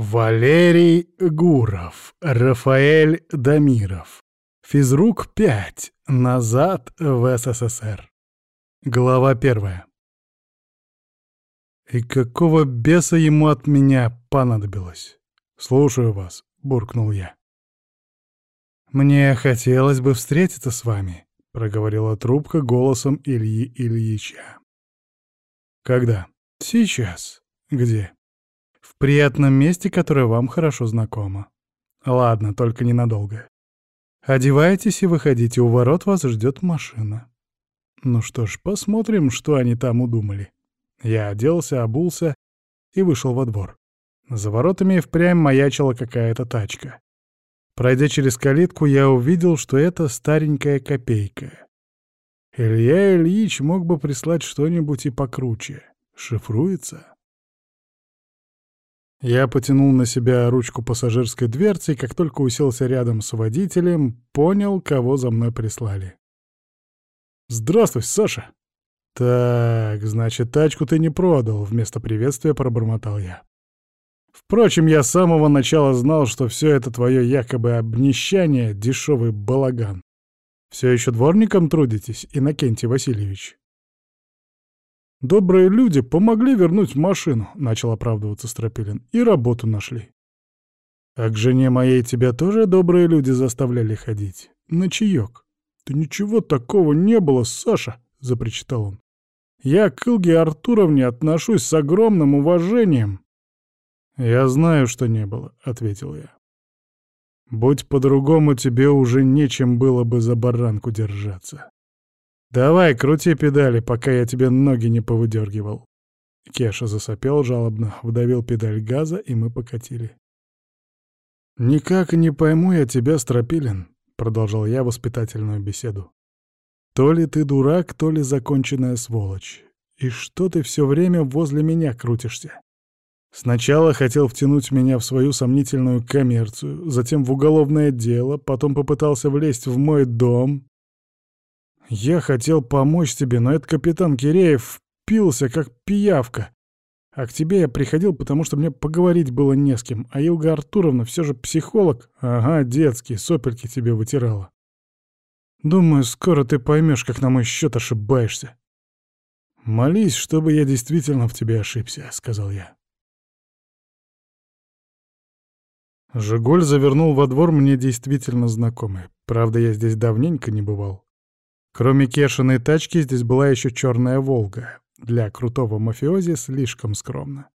Валерий Гуров, Рафаэль Дамиров. Физрук 5. Назад в СССР. Глава первая. И какого беса ему от меня понадобилось? Слушаю вас, буркнул я. Мне хотелось бы встретиться с вами, проговорила трубка голосом Ильи Ильича. Когда? Сейчас. Где? В приятном месте, которое вам хорошо знакомо. Ладно, только ненадолго. Одевайтесь и выходите, у ворот вас ждет машина. Ну что ж, посмотрим, что они там удумали. Я оделся, обулся и вышел во двор. За воротами впрямь маячила какая-то тачка. Пройдя через калитку, я увидел, что это старенькая копейка. Илья Ильич мог бы прислать что-нибудь и покруче. Шифруется? Я потянул на себя ручку пассажирской дверцы и как только уселся рядом с водителем, понял, кого за мной прислали. «Здравствуй, Саша!» «Так, значит, тачку ты не продал», — вместо приветствия пробормотал я. Впрочем, я с самого начала знал, что все это твое якобы обнищание — дешевый балаган. Все еще дворником трудитесь, Иннокентий Васильевич? «Добрые люди помогли вернуть машину», — начал оправдываться Стропилин, — «и работу нашли». «А к жене моей тебя тоже добрые люди заставляли ходить? На чаек?» «Да ничего такого не было, Саша», — запричитал он. «Я к Илге Артуровне отношусь с огромным уважением». «Я знаю, что не было», — ответил я. «Будь по-другому, тебе уже нечем было бы за баранку держаться». «Давай, крути педали, пока я тебе ноги не повыдергивал». Кеша засопел жалобно, вдавил педаль газа, и мы покатили. «Никак не пойму я тебя, Стропилин», — продолжал я воспитательную беседу. «То ли ты дурак, то ли законченная сволочь. И что ты все время возле меня крутишься? Сначала хотел втянуть меня в свою сомнительную коммерцию, затем в уголовное дело, потом попытался влезть в мой дом, я хотел помочь тебе, но этот капитан Киреев впился, как пиявка. А к тебе я приходил, потому что мне поговорить было не с кем, а Илга Артуровна все же психолог. Ага, детский, сопельки тебе вытирала. Думаю, скоро ты поймешь, как на мой счет ошибаешься. Молись, чтобы я действительно в тебе ошибся, сказал я. Жигуль завернул во двор мне действительно знакомый. Правда, я здесь давненько не бывал. Кроме Кешиной тачки здесь была еще черная «Волга». Для крутого мафиози слишком скромно.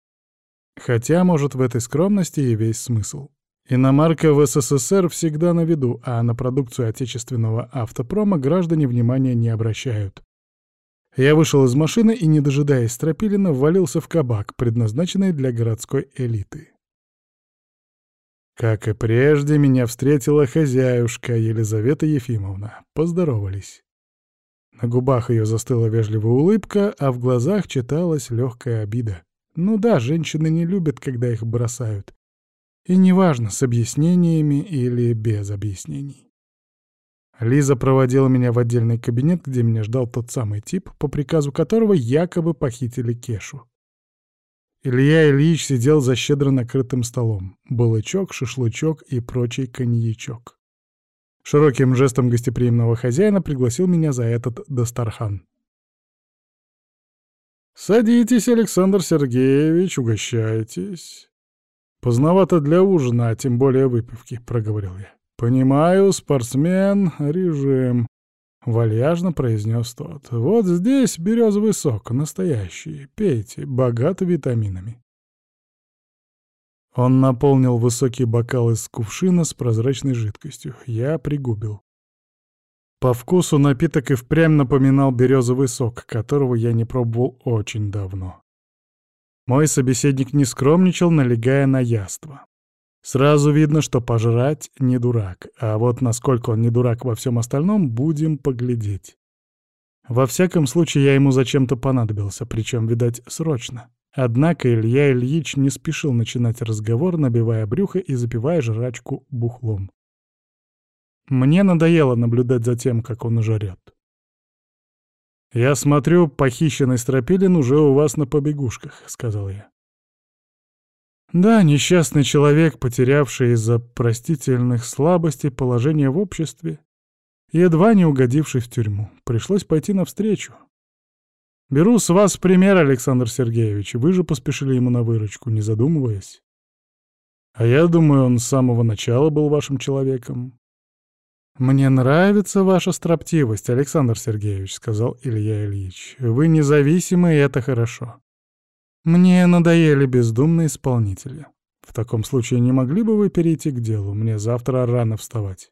Хотя, может, в этой скромности и весь смысл. Иномарка в СССР всегда на виду, а на продукцию отечественного автопрома граждане внимания не обращают. Я вышел из машины и, не дожидаясь Стропилина, ввалился в кабак, предназначенный для городской элиты. Как и прежде, меня встретила хозяюшка Елизавета Ефимовна. Поздоровались. На губах ее застыла вежливая улыбка, а в глазах читалась легкая обида. Ну да, женщины не любят, когда их бросают. И неважно, с объяснениями или без объяснений. Лиза проводила меня в отдельный кабинет, где меня ждал тот самый тип, по приказу которого якобы похитили Кешу. Илья Ильич сидел за щедро накрытым столом. Балычок, шашлычок и прочий коньячок. Широким жестом гостеприимного хозяина пригласил меня за этот дастархан. «Садитесь, Александр Сергеевич, угощайтесь. Поздновато для ужина, а тем более выпивки», — проговорил я. «Понимаю, спортсмен, режим», — вальяжно произнес тот. «Вот здесь березовый сок, настоящий. Пейте, богат витаминами». Он наполнил высокий бокал из кувшина с прозрачной жидкостью. Я пригубил. По вкусу напиток и впрямь напоминал березовый сок, которого я не пробовал очень давно. Мой собеседник не скромничал, налегая на яство. Сразу видно, что пожрать не дурак, а вот насколько он не дурак во всем остальном, будем поглядеть. Во всяком случае, я ему зачем-то понадобился, причем, видать, срочно. Однако Илья Ильич не спешил начинать разговор, набивая брюхо и запивая жрачку бухлом. Мне надоело наблюдать за тем, как он жрет. «Я смотрю, похищенный Стропилин уже у вас на побегушках», — сказал я. Да, несчастный человек, потерявший из-за простительных слабостей положение в обществе, едва не угодивший в тюрьму. Пришлось пойти навстречу. Беру с вас пример, Александр Сергеевич. Вы же поспешили ему на выручку, не задумываясь. А я думаю, он с самого начала был вашим человеком. «Мне нравится ваша строптивость, Александр Сергеевич», — сказал Илья Ильич. «Вы независимы, и это хорошо. Мне надоели бездумные исполнители. В таком случае не могли бы вы перейти к делу? Мне завтра рано вставать».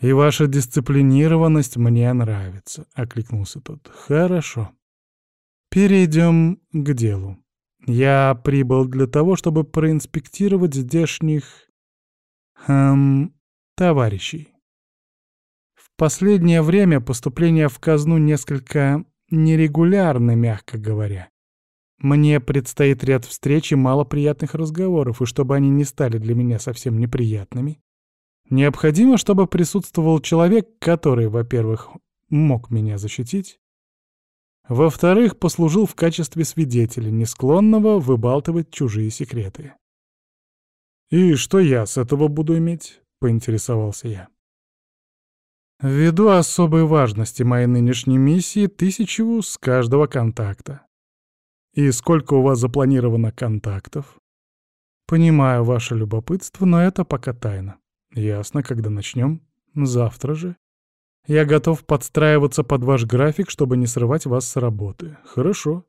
«И ваша дисциплинированность мне нравится», — окликнулся тот. «Хорошо. Перейдем к делу. Я прибыл для того, чтобы проинспектировать здешних... Эм, товарищей. В последнее время поступления в казну несколько нерегулярны, мягко говоря. Мне предстоит ряд встреч и мало приятных разговоров, и чтобы они не стали для меня совсем неприятными, необходимо, чтобы присутствовал человек, который, во-первых, мог меня защитить, во-вторых, послужил в качестве свидетеля, не склонного выбалтывать чужие секреты. «И что я с этого буду иметь?» — поинтересовался я. «Ввиду особой важности моей нынешней миссии тысячу с каждого контакта. И сколько у вас запланировано контактов? Понимаю ваше любопытство, но это пока тайна. Ясно, когда начнем? Завтра же. Я готов подстраиваться под ваш график, чтобы не срывать вас с работы. Хорошо.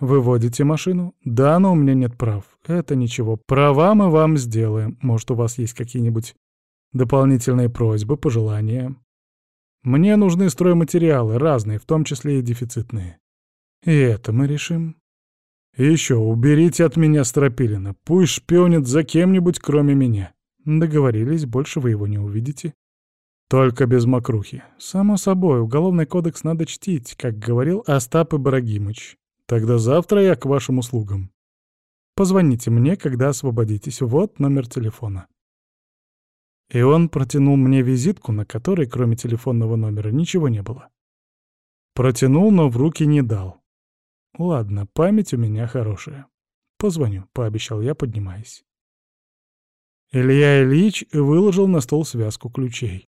Выводите машину? Да, но у меня нет прав. Это ничего. Права мы вам сделаем. Может, у вас есть какие-нибудь дополнительные просьбы, пожелания? Мне нужны стройматериалы, разные, в том числе и дефицитные. И это мы решим. Еще, уберите от меня Стропилина. Пусть шпионит за кем-нибудь, кроме меня. Договорились, больше вы его не увидите. Только без мокрухи. Само собой, уголовный кодекс надо чтить, как говорил Остап Ибрагимыч. Тогда завтра я к вашим услугам. Позвоните мне, когда освободитесь. Вот номер телефона. И он протянул мне визитку, на которой, кроме телефонного номера, ничего не было. Протянул, но в руки не дал. Ладно, память у меня хорошая. Позвоню, пообещал я, поднимаясь. Илья Ильич выложил на стол связку ключей.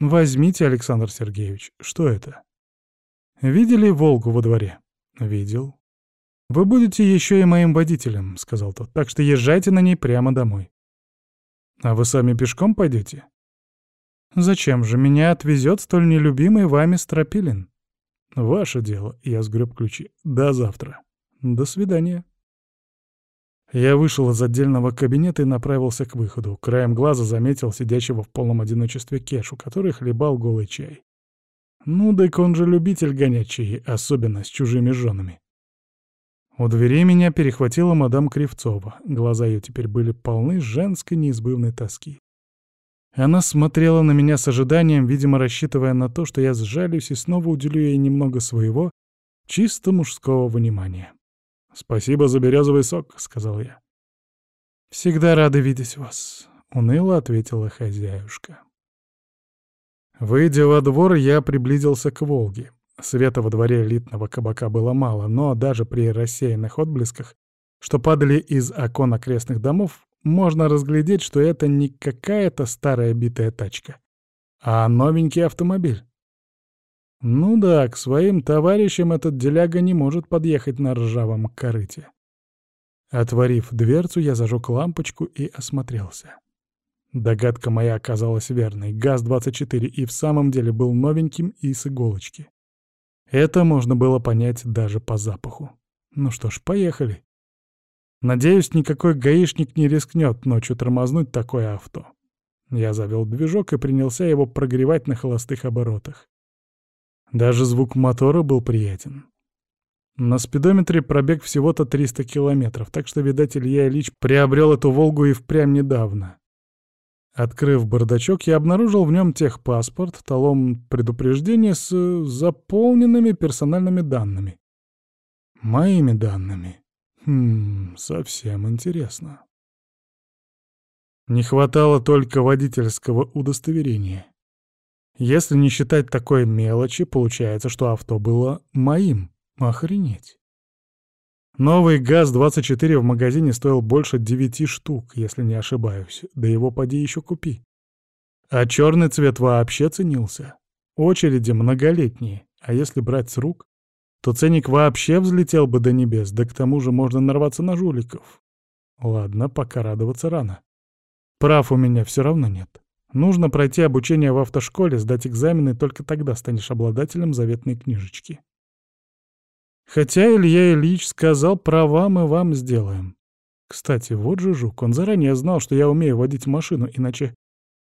«Возьмите, Александр Сергеевич, что это?» «Видели Волгу во дворе?» «Видел». «Вы будете еще и моим водителем», — сказал тот, «так что езжайте на ней прямо домой». «А вы сами пешком пойдете?» «Зачем же меня отвезет столь нелюбимый вами Стропилин?» «Ваше дело», — я сгреб ключи. «До завтра». «До свидания». Я вышел из отдельного кабинета и направился к выходу. Краем глаза заметил сидящего в полном одиночестве Кешу, который хлебал голый чай. Ну, так он же любитель гонять чаи, особенно с чужими женами. У двери меня перехватила мадам Кривцова. Глаза ее теперь были полны женской неизбывной тоски. Она смотрела на меня с ожиданием, видимо, рассчитывая на то, что я сжалюсь и снова уделю ей немного своего, чисто мужского внимания. «Спасибо за березовый сок», — сказал я. «Всегда рада видеть вас», — уныло ответила хозяюшка. Выйдя во двор, я приблизился к Волге. Света во дворе элитного кабака было мало, но даже при рассеянных отблесках, что падали из окон окрестных домов, можно разглядеть, что это не какая-то старая битая тачка, а новенький автомобиль. Ну да, к своим товарищам этот деляга не может подъехать на ржавом корыте. Отворив дверцу, я зажег лампочку и осмотрелся. Догадка моя оказалась верной. ГАЗ-24 и в самом деле был новеньким и с иголочки. Это можно было понять даже по запаху. Ну что ж, поехали. Надеюсь, никакой гаишник не рискнет ночью тормознуть такое авто. Я завел движок и принялся его прогревать на холостых оборотах. Даже звук мотора был приятен. На спидометре пробег всего-то 300 километров, так что, видать, Илья Ильич приобрел эту «Волгу» и впрямь недавно. Открыв бардачок, я обнаружил в нем техпаспорт, талон предупреждения с заполненными персональными данными. Моими данными. Хм, совсем интересно. Не хватало только водительского удостоверения. Если не считать такой мелочи, получается, что авто было моим. Охренеть. Новый ГАЗ-24 в магазине стоил больше девяти штук, если не ошибаюсь, да его поди еще купи. А черный цвет вообще ценился. Очереди многолетние, а если брать с рук, то ценник вообще взлетел бы до небес, да к тому же можно нарваться на жуликов. Ладно, пока радоваться рано. Прав у меня все равно нет. Нужно пройти обучение в автошколе, сдать экзамены, только тогда станешь обладателем заветной книжечки. Хотя Илья Ильич сказал, права мы вам сделаем. Кстати, вот же жук, он заранее знал, что я умею водить машину, иначе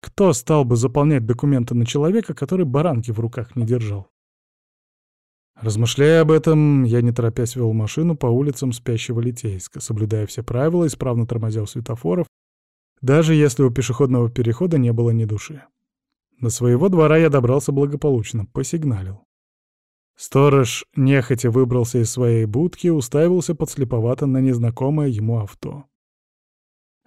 кто стал бы заполнять документы на человека, который баранки в руках не держал? Размышляя об этом, я не торопясь вел машину по улицам спящего Литейска, соблюдая все правила, исправно тормозя у светофоров, даже если у пешеходного перехода не было ни души. До своего двора я добрался благополучно, посигналил. Сторож нехотя выбрался из своей будки уставился подслеповато на незнакомое ему авто.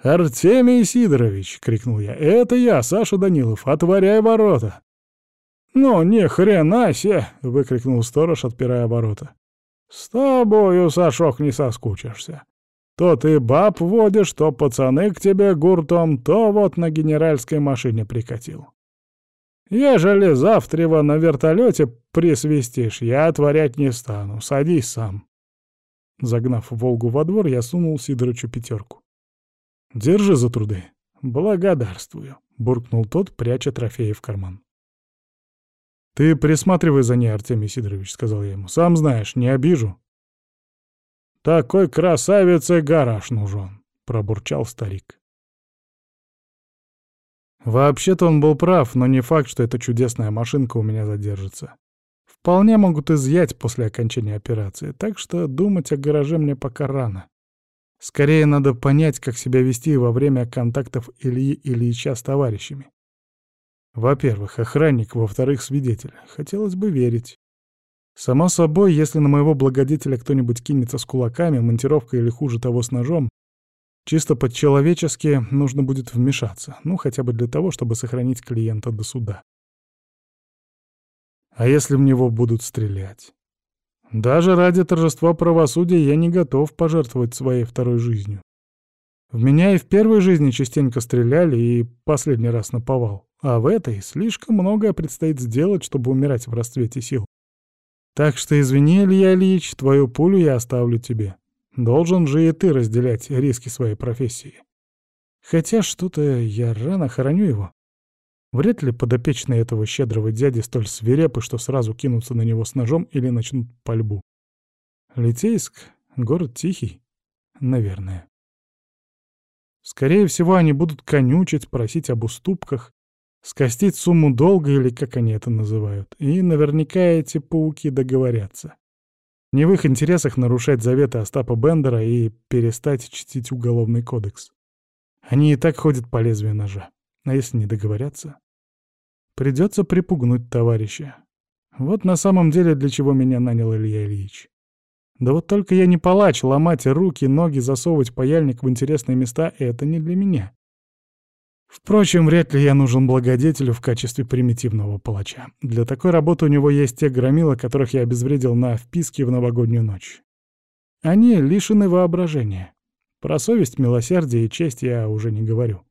«Артемий Сидорович!» — крикнул я. «Это я, Саша Данилов. Отворяй ворота!» «Ну, ни хрена себе!» — выкрикнул сторож, отпирая ворота. «С тобою, Сашок, не соскучишься. То ты баб водишь, то пацаны к тебе гуртом, то вот на генеральской машине прикатил. Ежели завтра его на вертолете присвистишь, я отворять не стану. Садись сам. Загнав Волгу во двор, я сунул Сидорычу пятерку. «Держи за труды». «Благодарствую», — буркнул тот, пряча трофеи в карман. «Ты присматривай за ней, Артемий Сидорович», — сказал я ему. «Сам знаешь, не обижу». «Такой красавице гараж нужен», — пробурчал старик. Вообще-то он был прав, но не факт, что эта чудесная машинка у меня задержится. Вполне могут изъять после окончания операции, так что думать о гараже мне пока рано. Скорее надо понять, как себя вести во время контактов Ильи Ильича с товарищами. Во-первых, охранник, во-вторых, свидетель. Хотелось бы верить. Само собой, если на моего благодетеля кто-нибудь кинется с кулаками, монтировкой или хуже того с ножом, Чисто по-человечески нужно будет вмешаться, ну хотя бы для того, чтобы сохранить клиента до суда. А если в него будут стрелять? Даже ради торжества правосудия я не готов пожертвовать своей второй жизнью. В меня и в первой жизни частенько стреляли и последний раз наповал, а в этой слишком многое предстоит сделать, чтобы умирать в расцвете сил. Так что извини, Илья Ильич, твою пулю я оставлю тебе. Должен же и ты разделять риски своей профессии. Хотя что-то я рано хороню его. Вряд ли подопечные этого щедрого дяди столь свирепы, что сразу кинутся на него с ножом или начнут пальбу. Литейск — город тихий, наверное. Скорее всего, они будут конючить, просить об уступках, скостить сумму долга или как они это называют, и наверняка эти пауки договорятся. Не в их интересах нарушать заветы Остапа Бендера и перестать чтить Уголовный кодекс. Они и так ходят по лезвию ножа. А если не договорятся? Придется припугнуть товарища. Вот на самом деле для чего меня нанял Илья Ильич. Да вот только я не палач, ломать руки, ноги, засовывать паяльник в интересные места — это не для меня. Впрочем, вряд ли я нужен благодетелю в качестве примитивного палача. Для такой работы у него есть те громила, которых я обезвредил на вписке в новогоднюю ночь. Они лишены воображения. Про совесть, милосердие и честь я уже не говорю.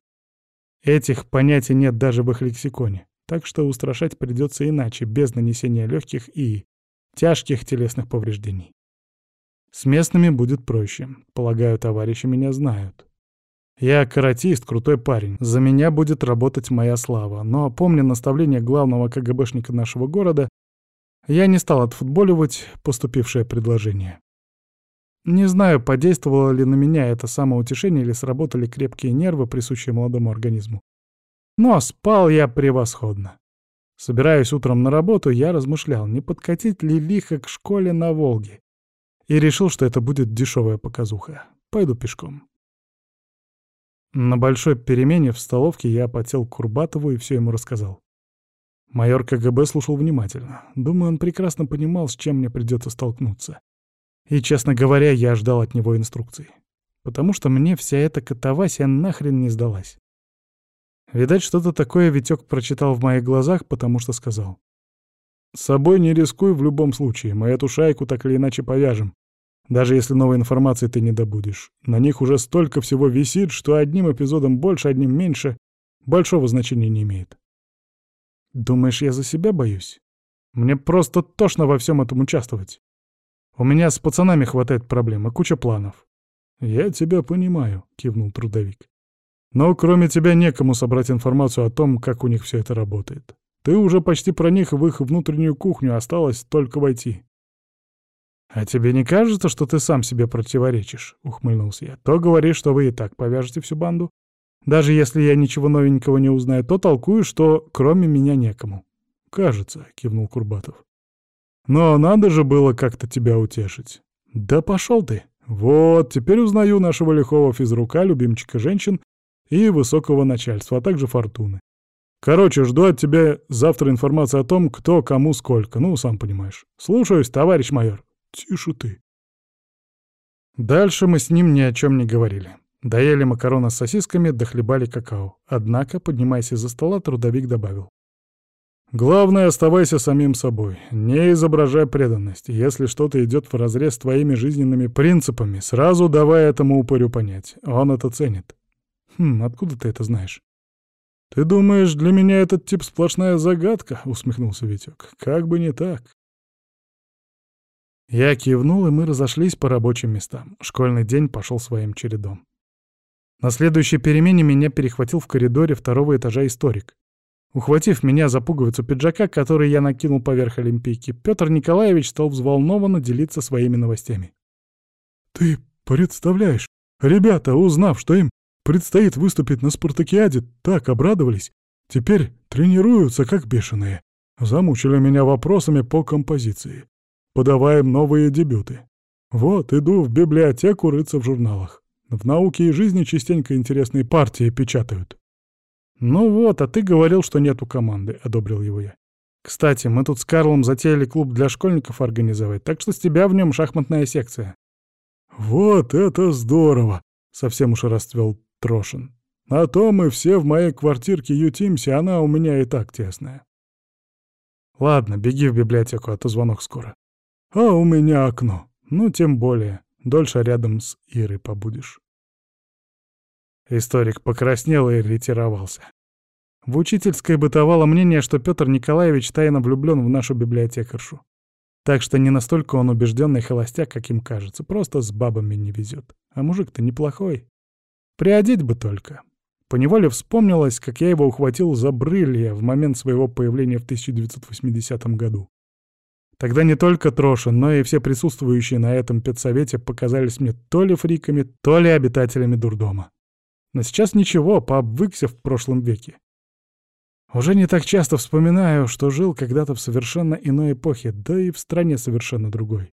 Этих понятий нет даже в их лексиконе, так что устрашать придется иначе, без нанесения легких и тяжких телесных повреждений. С местными будет проще. Полагаю, товарищи меня знают. Я каратист, крутой парень. За меня будет работать моя слава. Но, помня наставление главного КГБшника нашего города, я не стал отфутболивать поступившее предложение. Не знаю, подействовало ли на меня это самоутешение или сработали крепкие нервы, присущие молодому организму. Но спал я превосходно. Собираясь утром на работу, я размышлял, не подкатить ли лихо к школе на Волге. И решил, что это будет дешевая показуха. Пойду пешком. На большой перемене в столовке я потел Курбатову и все ему рассказал. Майор КГБ слушал внимательно. Думаю, он прекрасно понимал, с чем мне придется столкнуться. И, честно говоря, я ждал от него инструкций. Потому что мне вся эта катавасия нахрен не сдалась. Видать, что-то такое Витёк прочитал в моих глазах, потому что сказал. «С собой не рискуй в любом случае, мы эту шайку так или иначе повяжем. Даже если новой информации ты не добудешь. На них уже столько всего висит, что одним эпизодом больше, одним меньше большого значения не имеет. Думаешь, я за себя боюсь? Мне просто тошно во всем этом участвовать. У меня с пацанами хватает проблем и куча планов. «Я тебя понимаю», — кивнул трудовик. «Но кроме тебя некому собрать информацию о том, как у них все это работает. Ты уже почти проник в их внутреннюю кухню, осталось только войти». «А тебе не кажется, что ты сам себе противоречишь?» — ухмыльнулся я. «То говоришь, что вы и так повяжете всю банду. Даже если я ничего новенького не узнаю, то толкую, что кроме меня некому». «Кажется», — кивнул Курбатов. «Но надо же было как-то тебя утешить». «Да пошел ты!» Вот, теперь узнаю нашего лихого физрука, любимчика женщин и высокого начальства, а также фортуны. Короче, жду от тебя завтра информации о том, кто кому сколько, ну, сам понимаешь. Слушаюсь, товарищ майор. Тише ты. Дальше мы с ним ни о чем не говорили. Доели макароны с сосисками, дохлебали какао. Однако, поднимаясь из-за стола, трудовик добавил. Главное, оставайся самим собой. Не изображай преданность. Если что-то идет вразрез с твоими жизненными принципами, сразу давай этому упырю понять. Он это ценит. Хм, откуда ты это знаешь? Ты думаешь, для меня этот тип сплошная загадка? Усмехнулся Витек. Как бы не так. Я кивнул, и мы разошлись по рабочим местам. Школьный день пошел своим чередом. На следующей перемене меня перехватил в коридоре второго этажа историк. Ухватив меня за пуговицу пиджака, который я накинул поверх Олимпийки, Петр Николаевич стал взволнованно делиться своими новостями. «Ты представляешь, ребята, узнав, что им предстоит выступить на спартакиаде, так обрадовались. Теперь тренируются как бешеные. Замучили меня вопросами по композиции. Подаваем новые дебюты. Вот, иду в библиотеку рыться в журналах. В науке и жизни частенько интересные партии печатают. «Ну вот, а ты говорил, что нету команды», — одобрил его я. «Кстати, мы тут с Карлом затеяли клуб для школьников организовать, так что с тебя в нем шахматная секция». «Вот это здорово!» — совсем уж расцвел Трошин. «А то мы все в моей квартирке ютимся, она у меня и так тесная». «Ладно, беги в библиотеку, а то звонок скоро». «А у меня окно. Ну, тем более. Дольше рядом с Ирой побудешь». Историк покраснел и ретировался. В учительской бытовало мнение, что Петр Николаевич тайно влюблен в нашу библиотекаршу. Так что не настолько он убежденный холостяк, каким кажется, просто с бабами не везет. А мужик-то неплохой. Приодеть бы только. Поневоле вспомнилось, как я его ухватил за брылья в момент своего появления в 1980 году. Тогда не только Трошин, но и все присутствующие на этом педсовете показались мне то ли фриками, то ли обитателями дурдома. Но сейчас ничего, пообвыкся в прошлом веке. Уже не так часто вспоминаю, что жил когда-то в совершенно иной эпохе, да и в стране совершенно другой.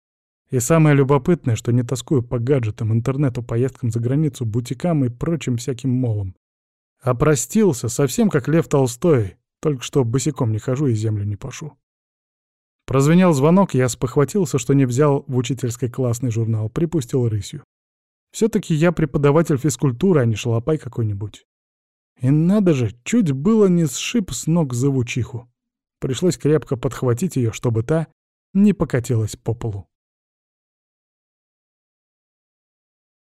И самое любопытное, что не тоскую по гаджетам, интернету, поездкам за границу, бутикам и прочим всяким молам. А простился, совсем как Лев Толстой, только что босиком не хожу и землю не пашу. Прозвенел звонок, я спохватился, что не взял в учительской классный журнал, припустил рысью. Все-таки я преподаватель физкультуры, а не шалопай какой-нибудь. И надо же, чуть было не сшиб с ног завучиху. Пришлось крепко подхватить ее, чтобы та не покатилась по полу.